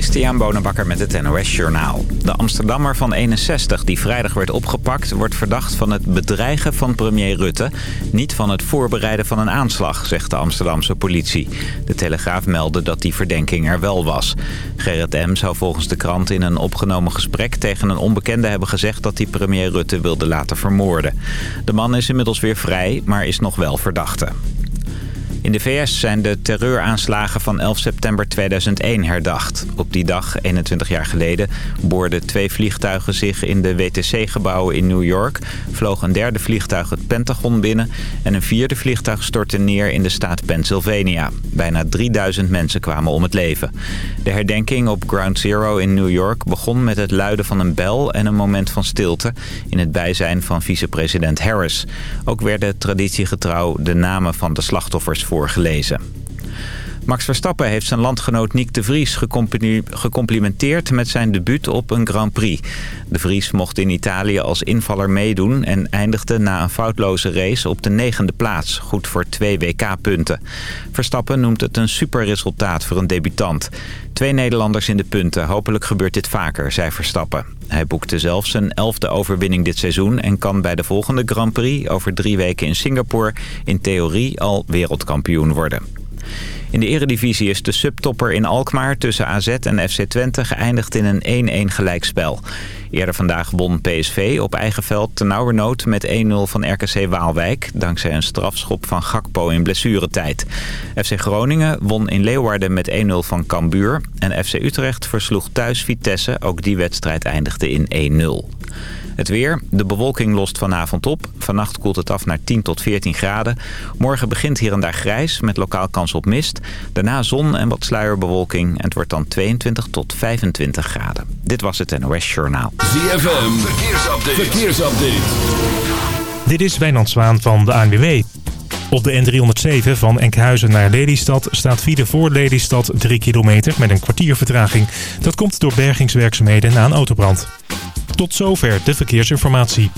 Christian Bonenbakker met het NOS Journaal. De Amsterdammer van 61 die vrijdag werd opgepakt... wordt verdacht van het bedreigen van premier Rutte... niet van het voorbereiden van een aanslag, zegt de Amsterdamse politie. De Telegraaf meldde dat die verdenking er wel was. Gerrit M. zou volgens de krant in een opgenomen gesprek... tegen een onbekende hebben gezegd dat hij premier Rutte wilde laten vermoorden. De man is inmiddels weer vrij, maar is nog wel verdachte. In de VS zijn de terreuraanslagen van 11 september 2001 herdacht. Op die dag, 21 jaar geleden, boorden twee vliegtuigen zich in de WTC-gebouwen in New York... vloog een derde vliegtuig het Pentagon binnen... en een vierde vliegtuig stortte neer in de staat Pennsylvania. Bijna 3000 mensen kwamen om het leven. De herdenking op Ground Zero in New York begon met het luiden van een bel... en een moment van stilte in het bijzijn van vicepresident Harris. Ook werden traditiegetrouw de namen van de slachtoffers voorgelezen. Max Verstappen heeft zijn landgenoot Nick de Vries gecomplimenteerd met zijn debuut op een Grand Prix. De Vries mocht in Italië als invaller meedoen en eindigde na een foutloze race op de negende plaats. Goed voor twee WK-punten. Verstappen noemt het een superresultaat voor een debutant. Twee Nederlanders in de punten. Hopelijk gebeurt dit vaker, zei Verstappen. Hij boekte zelf zijn elfde overwinning dit seizoen... en kan bij de volgende Grand Prix over drie weken in Singapore... in theorie al wereldkampioen worden. In de eredivisie is de subtopper in Alkmaar tussen AZ en FC Twente geëindigd in een 1-1 gelijkspel. Eerder vandaag won PSV op eigen veld nauwernood met 1-0 van RKC Waalwijk... dankzij een strafschop van Gakpo in blessuretijd. FC Groningen won in Leeuwarden met 1-0 van Cambuur... en FC Utrecht versloeg thuis Vitesse, ook die wedstrijd eindigde in 1-0. Het weer. De bewolking lost vanavond op. Vannacht koelt het af naar 10 tot 14 graden. Morgen begint hier en daar grijs met lokaal kans op mist. Daarna zon en wat sluierbewolking. En het wordt dan 22 tot 25 graden. Dit was het NOS Journaal. ZFM. Verkeersupdate. Verkeersupdate. Dit is Wijnand Zwaan van de ANWB. Op de N307 van Enkhuizen naar Lelystad staat file voor Lelystad 3 kilometer met een kwartier vertraging. Dat komt door bergingswerkzaamheden na een autobrand. Tot zover de verkeersinformatie.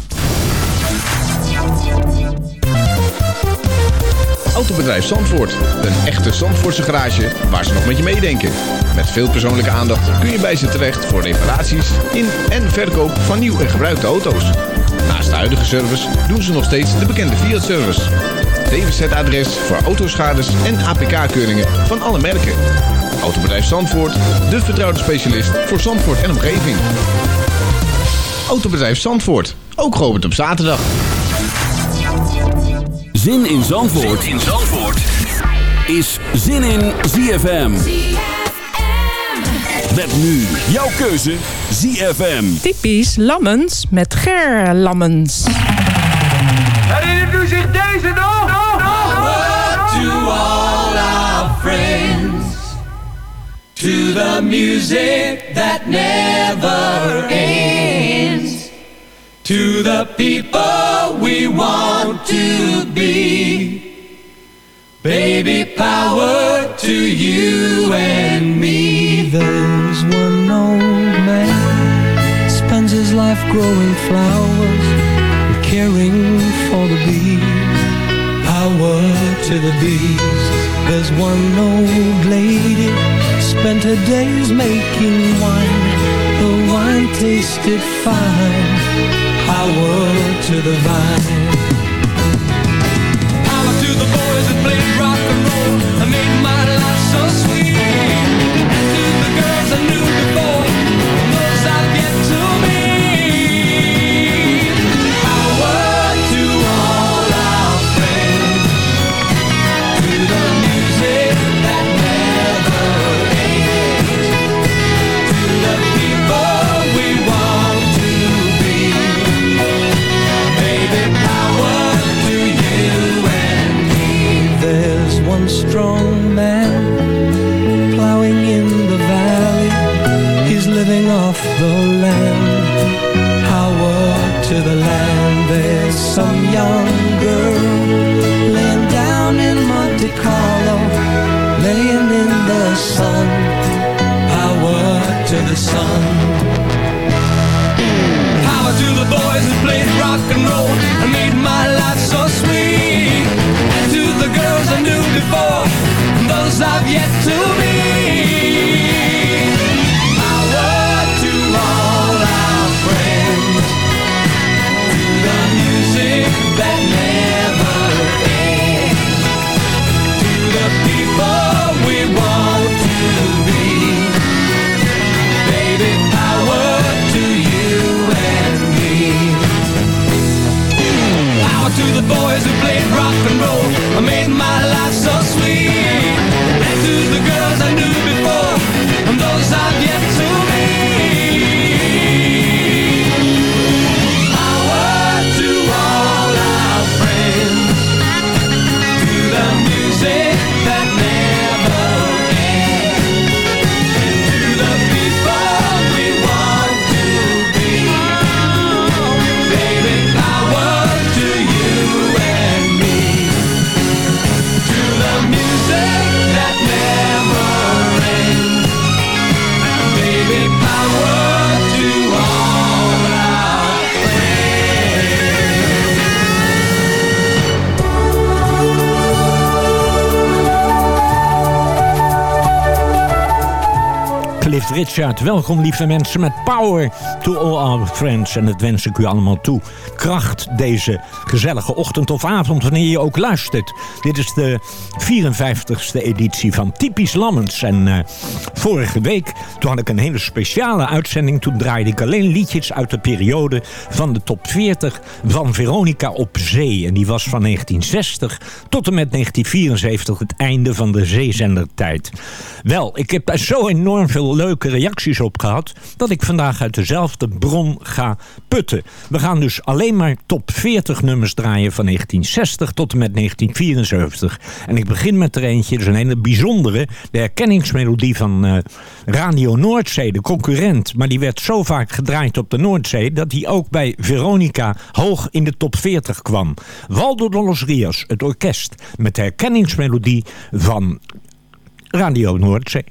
Autobedrijf Zandvoort. Een echte Zandvoortse garage waar ze nog met je meedenken. Met veel persoonlijke aandacht kun je bij ze terecht voor reparaties in en verkoop van nieuw en gebruikte auto's. Naast de huidige service doen ze nog steeds de bekende Fiat-service. DWZ-adres voor autoschades en APK-keuringen van alle merken. Autobedrijf Zandvoort, de vertrouwde specialist voor Zandvoort en omgeving. Autobedrijf Zandvoort. Ook geopend op zaterdag. Zin in Zandvoort, in Zandvoort. is Zin in ZFM. Met nu jouw keuze ZFM. Typisch Lammens met Ger Lammens. Herinnert u zich deze nog? To the music that never ends. To the people we want to be. Baby power to you and me. There's one old man spends his life growing flowers and caring for the bees. Power to the bees. There's one old lady spent her days making wine. The wine tasted fine. Power to the vine. Power to the boys that played rock and roll and made my life so sweet. And to the girls I knew the land. Power to the land. There's some young girl laying down in Monte Carlo, laying in the sun. Power to the sun. Power to the boys who played rock and roll and made my life so sweet. And to the girls I knew before, those I've yet to meet. to the boys who played rock and roll. I made my life so Richard. Welkom lieve mensen met Power to all our friends. En dat wens ik u allemaal toe. Kracht deze gezellige ochtend of avond wanneer je ook luistert. Dit is de 54ste editie van Typisch Lammens. En uh, vorige week toen had ik een hele speciale uitzending. Toen draaide ik alleen liedjes uit de periode van de top 40 van Veronica op zee. En die was van 1960 tot en met 1974 het einde van de zeezendertijd. Wel, ik heb zo enorm veel leuke reacties op gehad... dat ik vandaag uit dezelfde bron ga putten. We gaan dus alleen maar top 40 nummers draaien van 1960 tot en met 1974. En ik begin met er eentje, is een hele bijzondere... de herkenningsmelodie van uh, Radio Noordzee, de concurrent. Maar die werd zo vaak gedraaid op de Noordzee... dat die ook bij Veronica hoog in de top 40 kwam. Waldo de los Rios, het orkest... met de herkenningsmelodie van Radio Noordzee.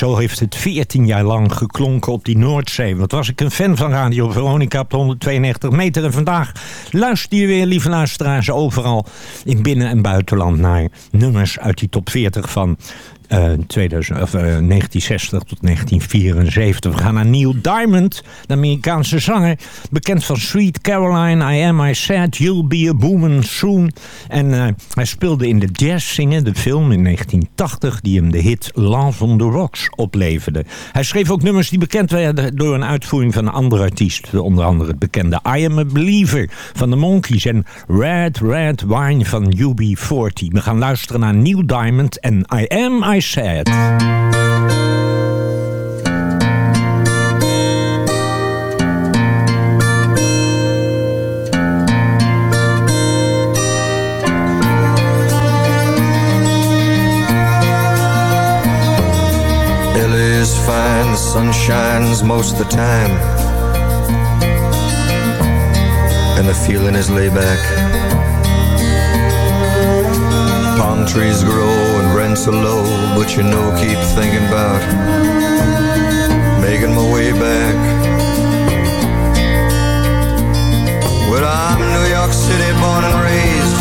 Zo heeft het 14 jaar lang geklonken op die Noordzee. Wat was ik een fan van Radio Veronica op de 192 meter. En vandaag luister je weer, lieve luisteraars, overal in binnen- en buitenland naar nummers uit die top 40 van eh, 2000, of, eh, 1960 tot 1974. We gaan naar Neil Diamond, de Amerikaanse zanger. Bekend van Sweet Caroline, I Am I Sad, You'll Be a Woman Soon. En eh, hij speelde in de Jazz Singer, de film in 1980... die hem de hit Love on the Rocks opleverde. Hij schreef ook nummers die bekend werden door een uitvoering van een andere artiest. Onder andere het bekende I Am a Believer van de Monkees... en Red Red Wine van UB40. We gaan luisteren naar Neil Diamond en I Am I Fine, the sun shines most of the time. And the feeling is laid back. Palm trees grow rents are low, but you know, keep thinking about making my way back. Well, I'm New York City born and raised,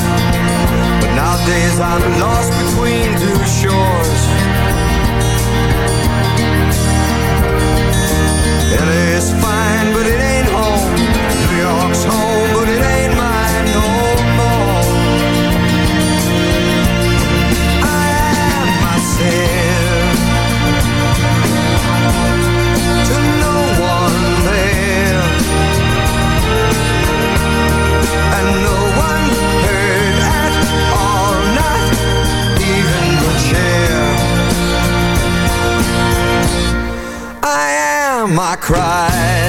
but nowadays I'm lost between two shores. I cried.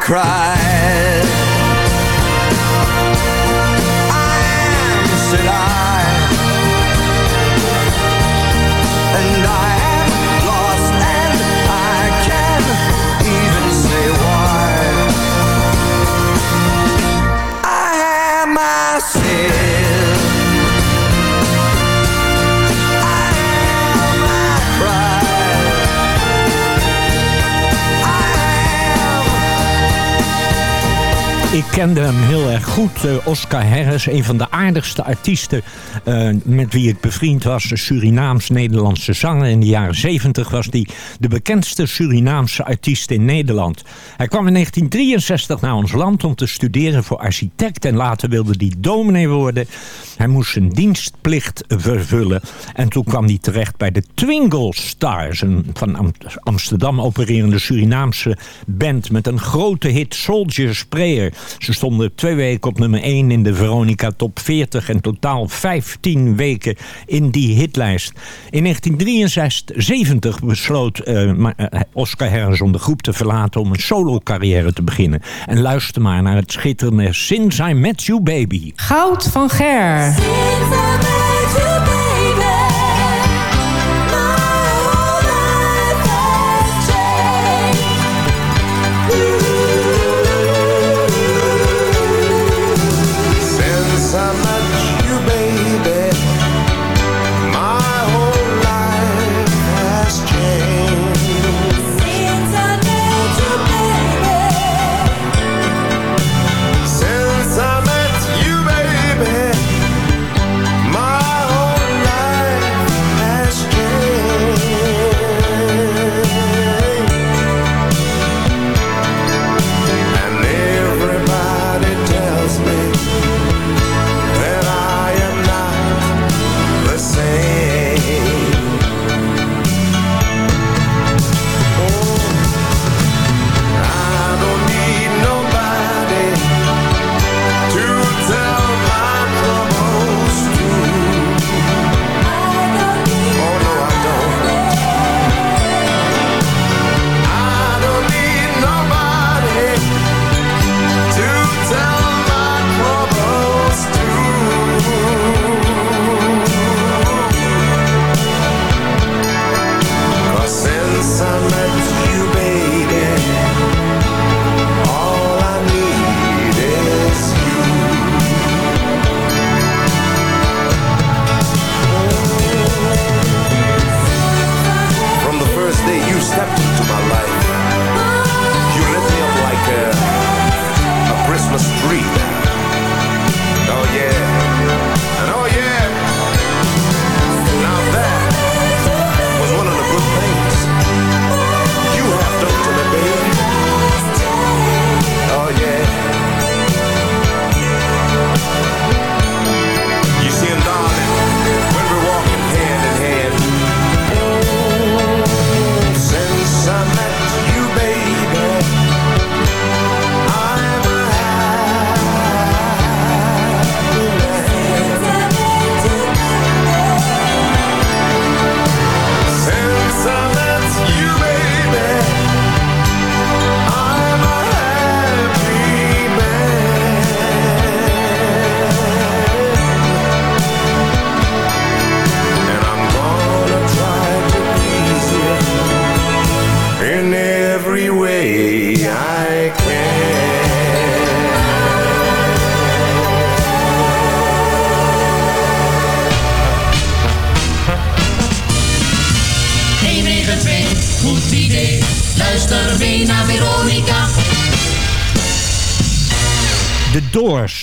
Cried. Kende hem heel erg goed. Eh, Oscar Harris, een van de aardigste artiesten eh, met wie ik bevriend was. Surinaams-Nederlandse zanger. In de jaren 70 was hij de bekendste Surinaamse artiest in Nederland. Hij kwam in 1963 naar ons land om te studeren voor architect. En later wilde hij dominee worden. Hij moest zijn dienstplicht vervullen. En toen kwam hij terecht bij de Twingle Stars. Een van Am- Amsterdam opererende Surinaamse band met een grote hit Soldier Sprayer. Ze stonden twee weken op nummer 1 in de Veronica Top 40 en totaal 15 weken in die hitlijst. In 1973 besloot eh, eh, Oscar Harris om de groep te verlaten om een solo carrière te beginnen. En luister maar naar het schitterende Since I Met You Baby. Goud van Ger. Since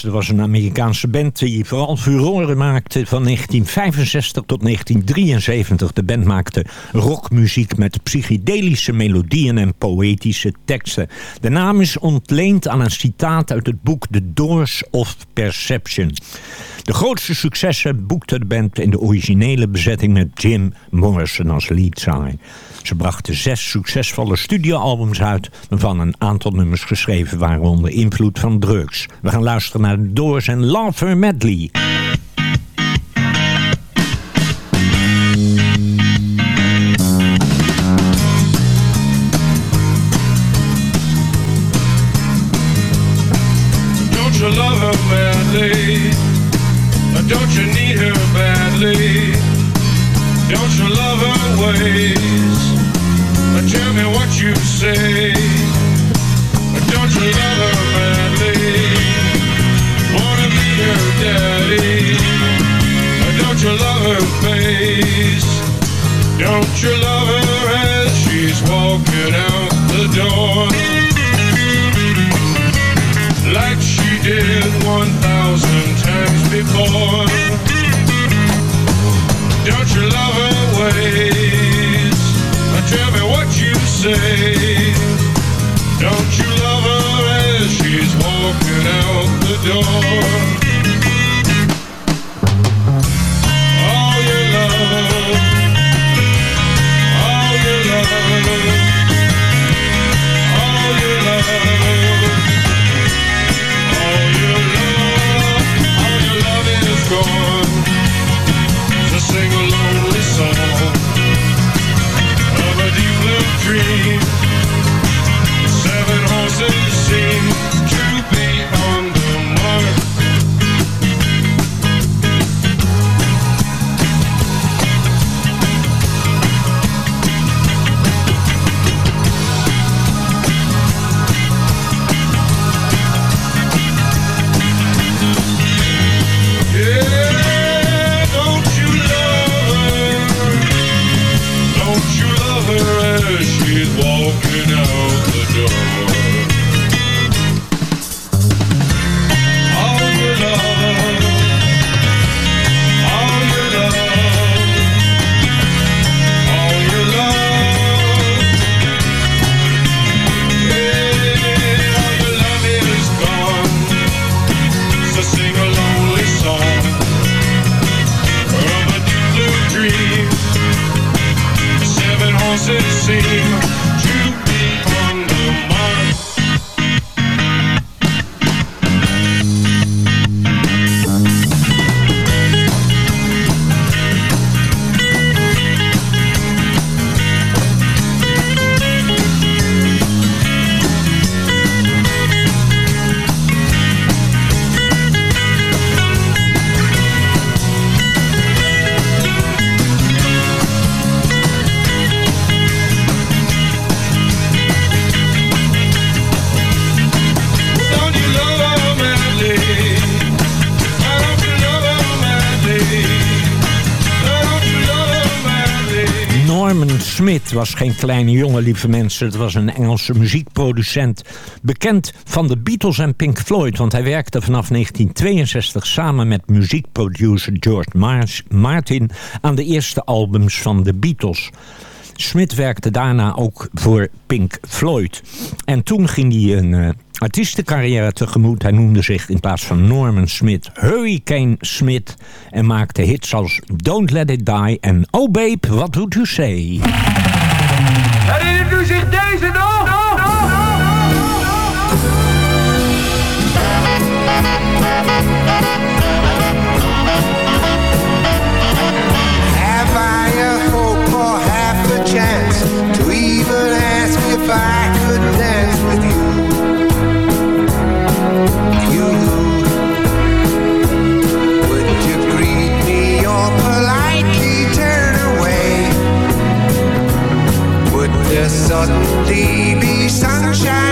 Dat was een Amerikaanse band die vooral furoren maakte van 1965 tot 1973. De band maakte rockmuziek met psychedelische melodieën en poëtische teksten. De naam is ontleend aan een citaat uit het boek The Doors of Perception. De grootste successen boekte de band in de originele bezetting met Jim Morrison als leadzanger. Ze brachten zes succesvolle studioalbums uit... waarvan een aantal nummers geschreven waren onder invloed van drugs. We gaan luisteren naar Doors en Love Medley. was geen kleine jongen, lieve mensen. Het was een Engelse muziekproducent. Bekend van de Beatles en Pink Floyd. Want hij werkte vanaf 1962 samen met muziekproducer George Martin... aan de eerste albums van de Beatles. Smith werkte daarna ook voor Pink Floyd. En toen ging hij een eh, artiestencarrière tegemoet. Hij noemde zich in plaats van Norman Smith Hurricane Smith. En maakte hits als Don't Let It Die en Oh Babe, What Would You Say? Herinnert u zich deze nog? suddenly be sunshine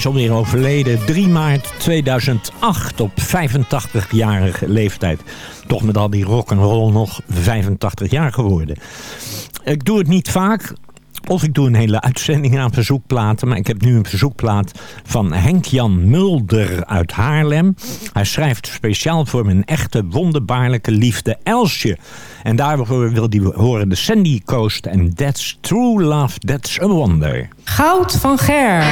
is alweer overleden. 3 maart 2008 op 85-jarige leeftijd. Toch met al die rock roll nog 85 jaar geworden. Ik doe het niet vaak, of ik doe een hele uitzending aan verzoekplaten. Maar ik heb nu een verzoekplaat van Henk-Jan Mulder uit Haarlem. Hij schrijft speciaal voor mijn echte wonderbaarlijke liefde Elsje. En daar wil die horen de Sandy Coast en That's True Love, That's a Wonder. Goud van Ger.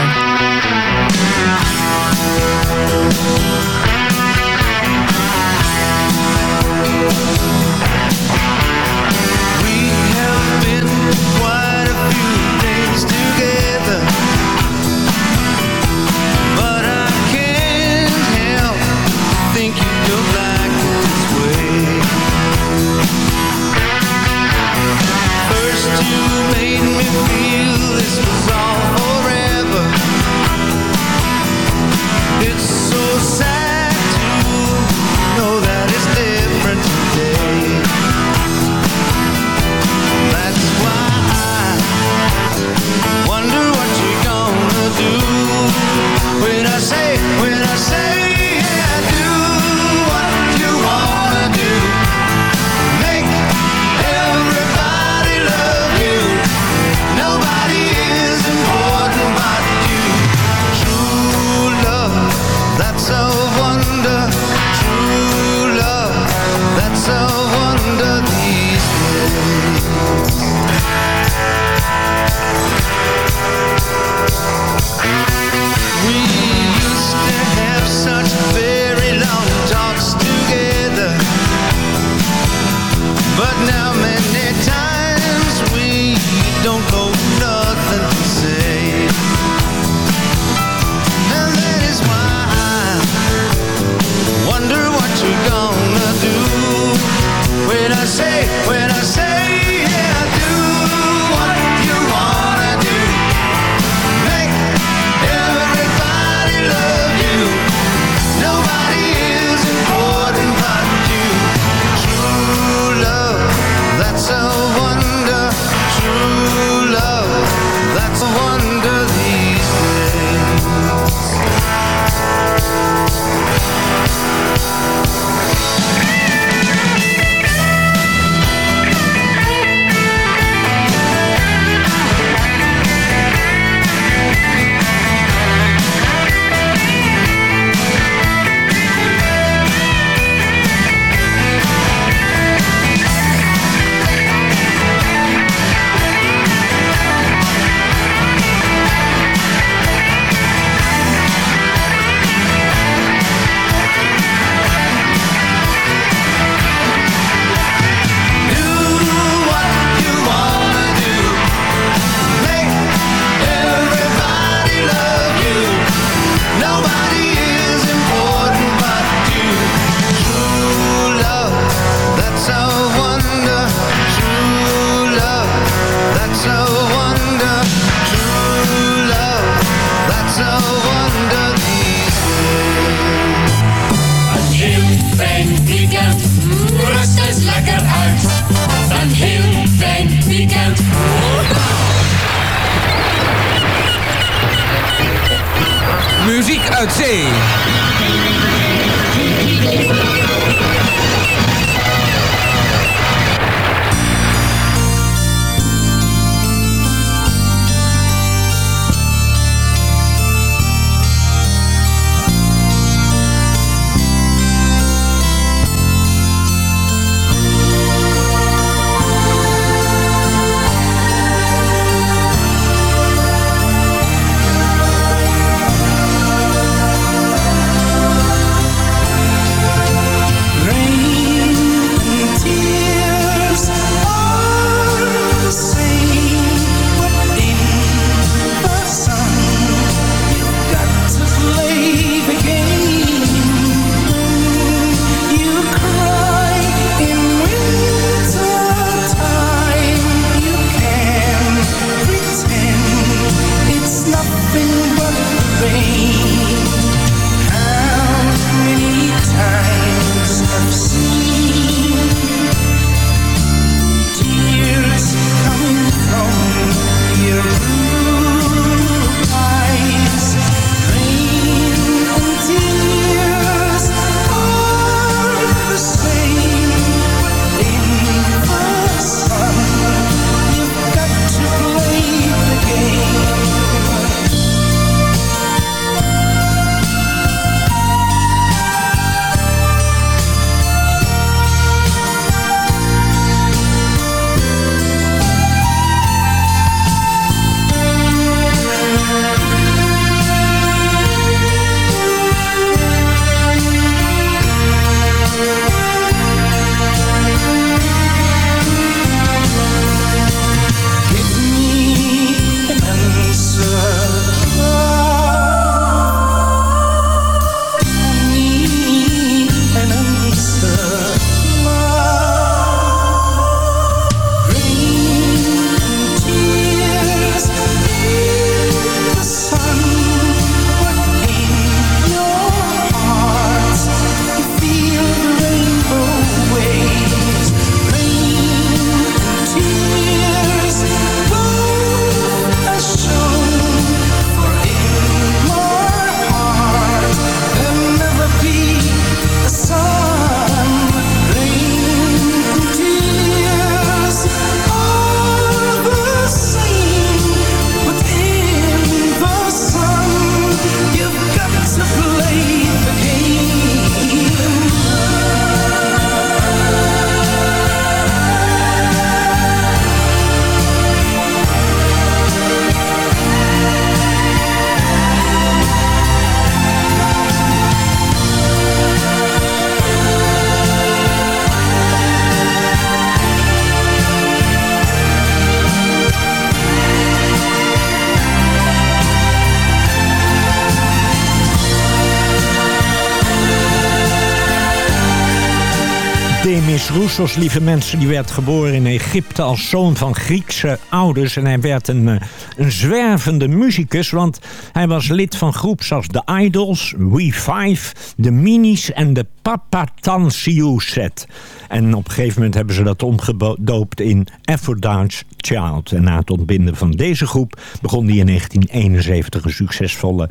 Roussos, lieve mensen, die werd geboren in Egypte als zoon van Griekse ouders. En hij werd een, eh, een zwervende muzikus, want hij was lid van groepen als The Idols, We Five, The Minis en de Papatansiou Set. En op een gegeven moment hebben ze dat omgedoopt in Aphrodite's Child. En na het ontbinden van deze groep begon hij in 1971 een succesvolle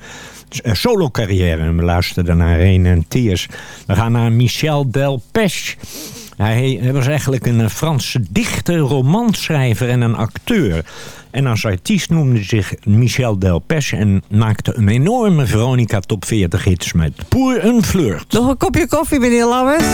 eh, solo carrière. En we luisteren naar Rene en Tears. We gaan naar Michel Delpech. Hij, was eigenlijk een eh, Franse dichter, romanschrijver en een acteur. En als artiest noemde zich Michel Delpech... en maakte een enorme Veronica Top 40 hits met Pour un flirt. Nog een kopje koffie, meneer Lammers?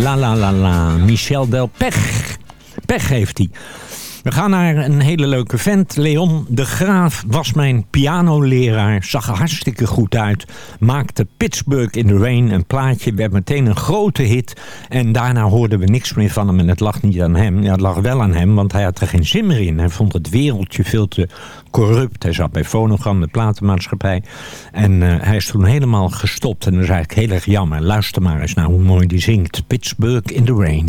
La la la la. Michel Delpech. Pech heeft hij. We gaan naar een hele leuke vent. Leon de Graaf was mijn pianoleraar. Zag er hartstikke goed uit. Maakte Pittsburgh in the Rain een plaatje. Werd meteen een grote hit. En daarna hoorden we niks meer van hem. En het lag niet aan hem. Ja, het lag wel aan hem, want hij had er geen zin meer in. Hij vond het wereldje veel te corrupt. Hij zat bij Phonogram, de platenmaatschappij. En eh, hij is toen helemaal gestopt. En dat is eigenlijk heel erg jammer. Luister maar eens naar hoe mooi die zingt. Pittsburgh in the Rain.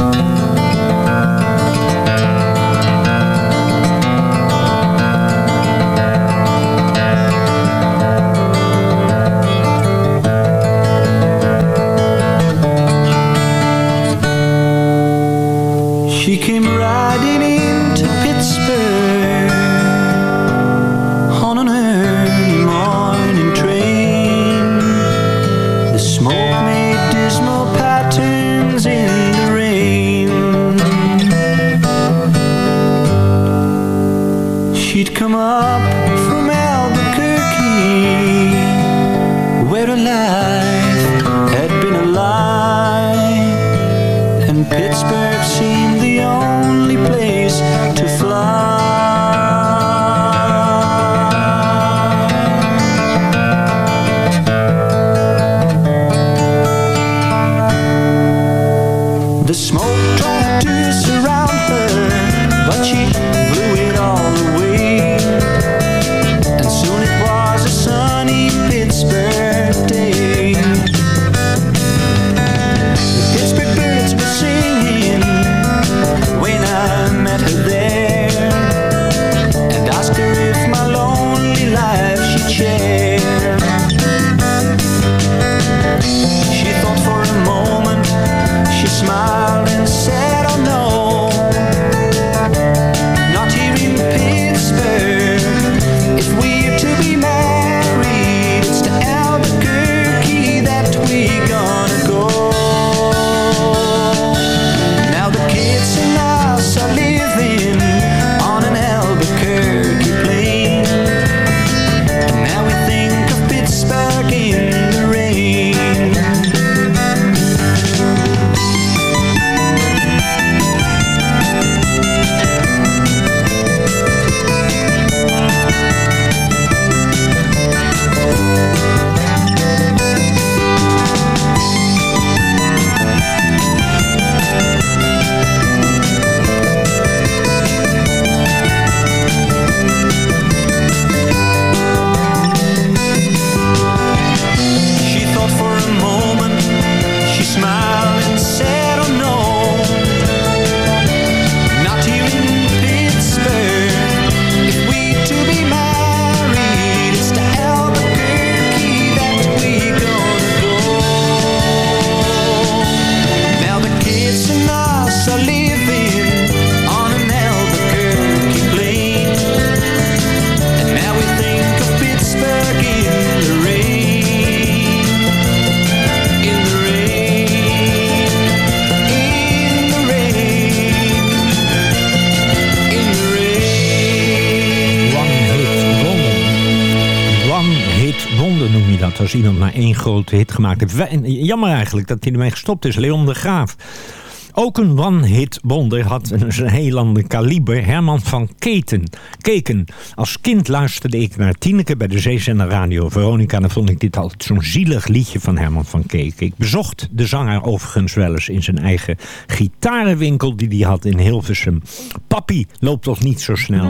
Één grote hit gemaakt heeft. Jammer eigenlijk dat hij ermee gestopt is. Leon de Graaf. Ook een one-hit wonder had een een heel ander kaliber. Herman van Keten. Keken. Als kind luisterde ik naar Tineke bij de zeezender Radio Veronica. En dan vond ik dit altijd zo'n zielig liedje van Herman van Keken. Ik bezocht de zanger overigens wel eens in zijn eigen gitarenwinkel die hij had in Hilversum. Papi loopt toch niet zo snel.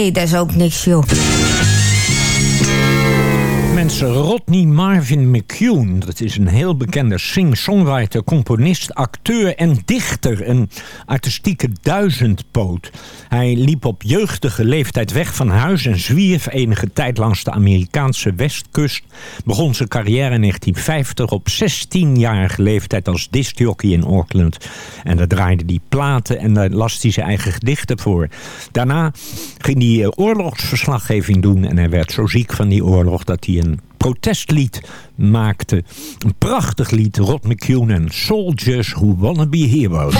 Nee, dat is ook niks, joh. Rodney Marvin McCune, dat is een heel bekende sing-songwriter, componist, acteur en dichter. Een artistieke duizendpoot. Hij liep op jeugdige leeftijd weg van huis en zwierf enige tijd langs de Amerikaanse westkust. Begon zijn carrière in 1950 op 16-jarige leeftijd als discjockey in Auckland. En daar draaide hij platen en daar las hij zijn eigen gedichten voor. Daarna ging hij eh, oorlogsverslaggeving doen en hij werd zo ziek van die oorlog dat hij een protestlied maakte. Een prachtig lied, Rod McCune en Soldiers Who Wanna Be Heroes.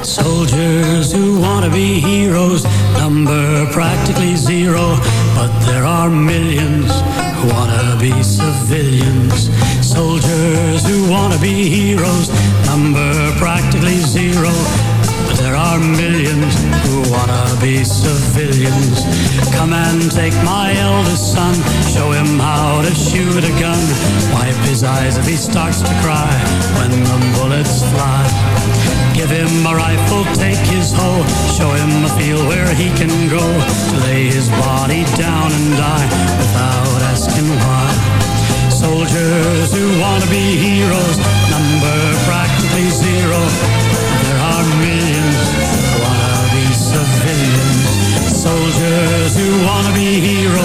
Soldiers who want to be heroes number practically zero, but there are millions who want to be civilians. Soldiers who want to be heroes number practically zero, but there are millions who want to be civilians. Come and take my eldest son, show him how to shoot a gun. Wipe his eyes if he starts to cry when the bullets fly. Give him a rifle, take his hoe, show him a field where he can go to lay his body down and die without asking why. Soldiers who want to be heroes, number practically zero. Civilians. Soldiers who want to be heroes,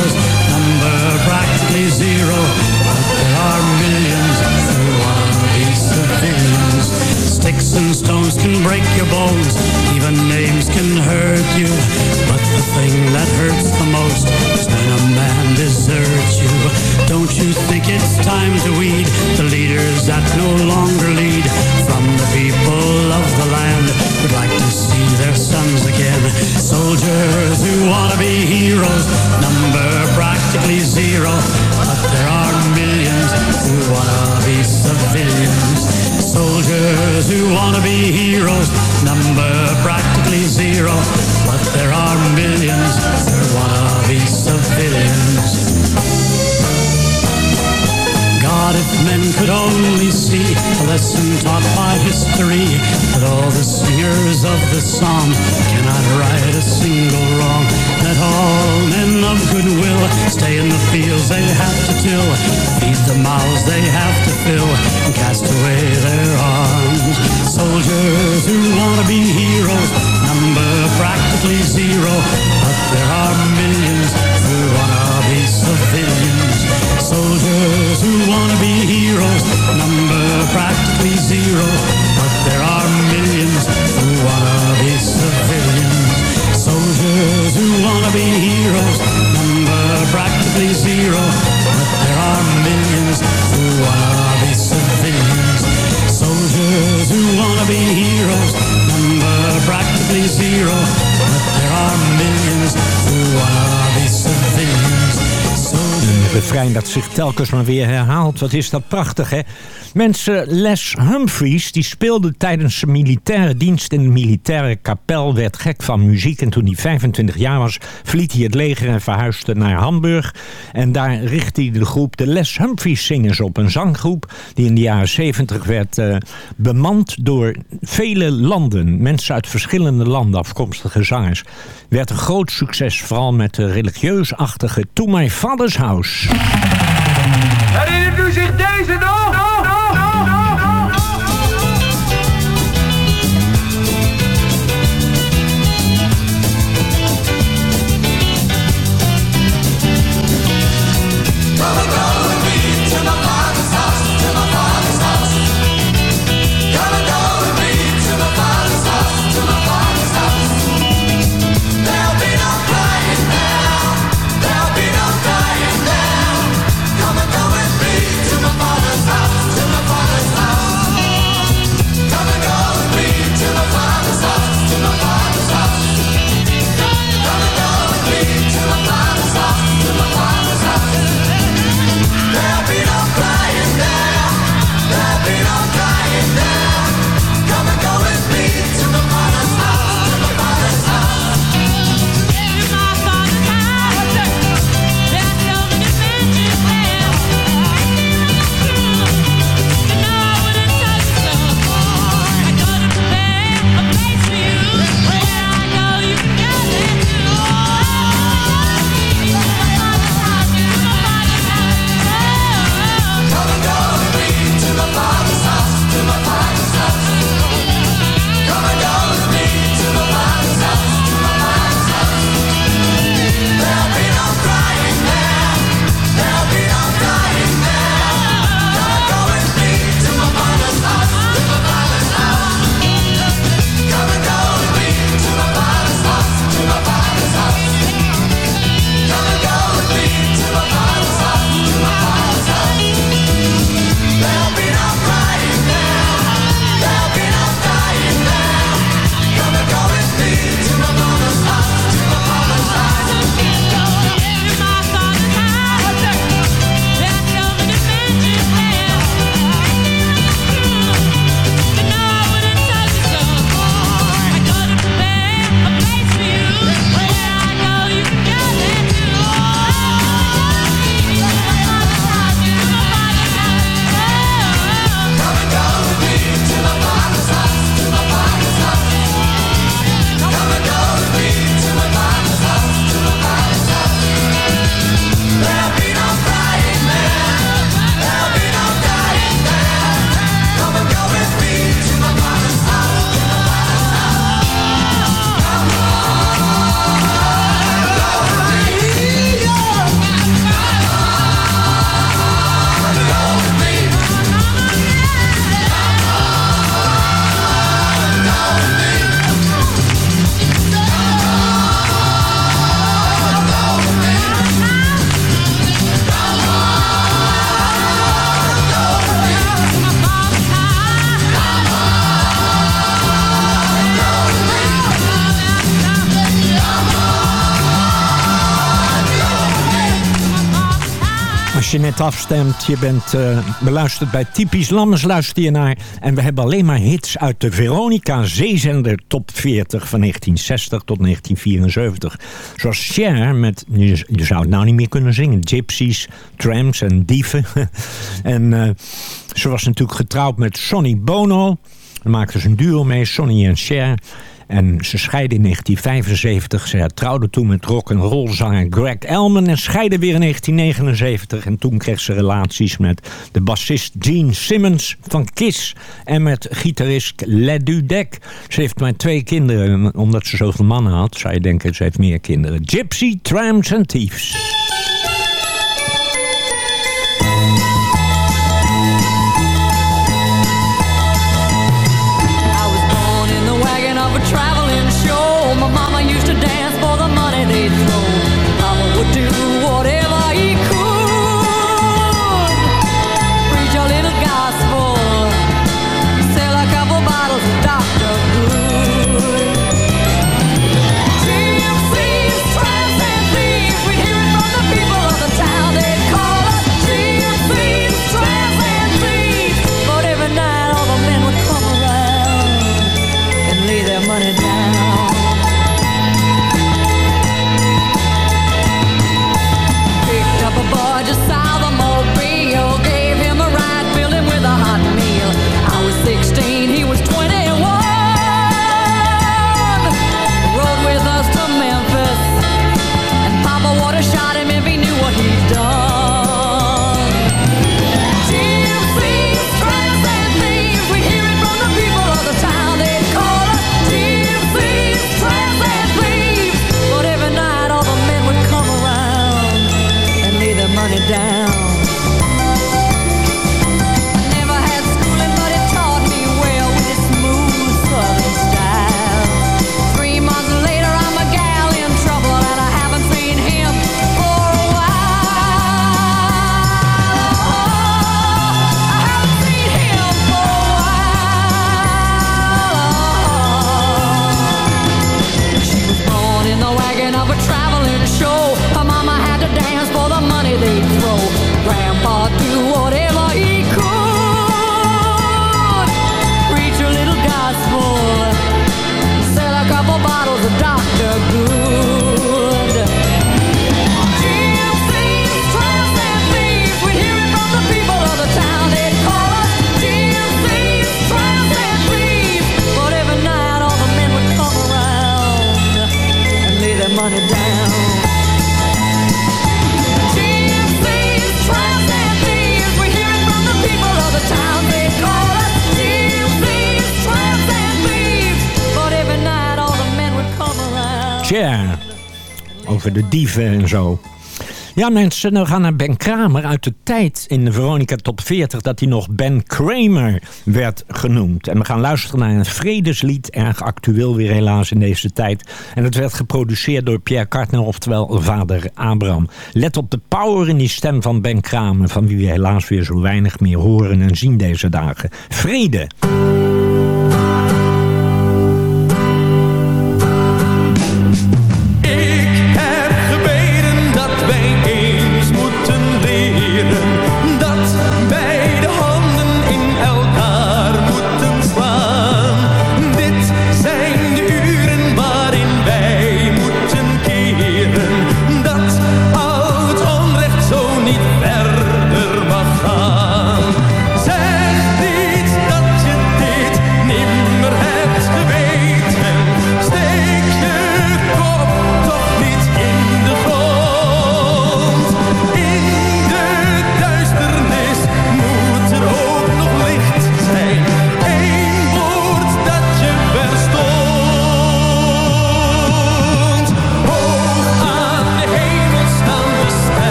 maar weer herhaalt. Wat is dat prachtig, hè? Mensen, Les Humphries, die speelde tijdens zijn militaire dienst in de militaire kapel, werd gek van muziek. En toen hij 25 jaar was, verliet hij het leger en verhuisde naar Hamburg. En daar richtte hij de groep de Les Humphries Singers op. Een zanggroep die in de jaren 70 werd eh, bemand door vele landen. Mensen uit verschillende landen, afkomstige zangers. Werd een groot succes, vooral met de religieus-achtige To My Father's House. Herinnert u zich deze nog? Afstemt. Je bent eh, beluisterd bij Typisch Lammers, luister je naar. En we hebben alleen maar hits uit de Veronica Zeezender Top 40 van 1960 tot 1974. Zoals Cher met, je, je zou het nou niet meer kunnen zingen, Gypsies, Trams en Dieven. en eh, ze was natuurlijk getrouwd met Sonny Bono. Daar maakten ze een duo mee, Sonny en Cher. En ze scheiden in 1975. Ze trouwde toen met rock and roll zanger Greg Elman en scheiden weer in 1979. En toen kreeg ze relaties met de bassist Gene Simmons van Kiss en met gitarist Les Dudek. Ze heeft maar twee kinderen, omdat ze zoveel mannen had. Zou je denken, ze heeft meer kinderen. Gypsy, Tramps en Thieves. Down. De dieven en zo. Ja mensen, we gaan naar Ben Kramer uit de tijd in de Veronica Top 40... dat hij nog Ben Kramer werd genoemd. En we gaan luisteren naar een vredeslied, erg actueel weer helaas in deze tijd. En het werd geproduceerd door Pierre Kartner, oftewel vader Abraham. Let op de power in die stem van Ben Kramer... van wie we helaas weer zo weinig meer horen en zien deze dagen. Vrede.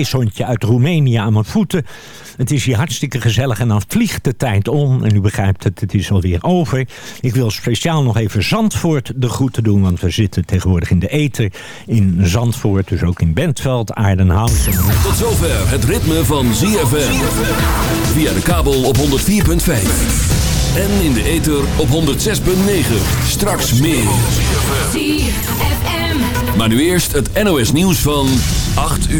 Weeshondje uit Roemenië aan mijn voeten. Het is hier hartstikke gezellig en dan vliegt de tijd om. En u begrijpt het, het is alweer over. Ik wil speciaal nog even Zandvoort de groeten doen, want we zitten tegenwoordig in de ether in Zandvoort, dus ook in Bentveld, Aardenhout. Tot zover het ritme van ZFM. Via de kabel op 104.5. En in de ether op 106.9. Straks meer. Maar nu eerst het NOS nieuws van 8 uur.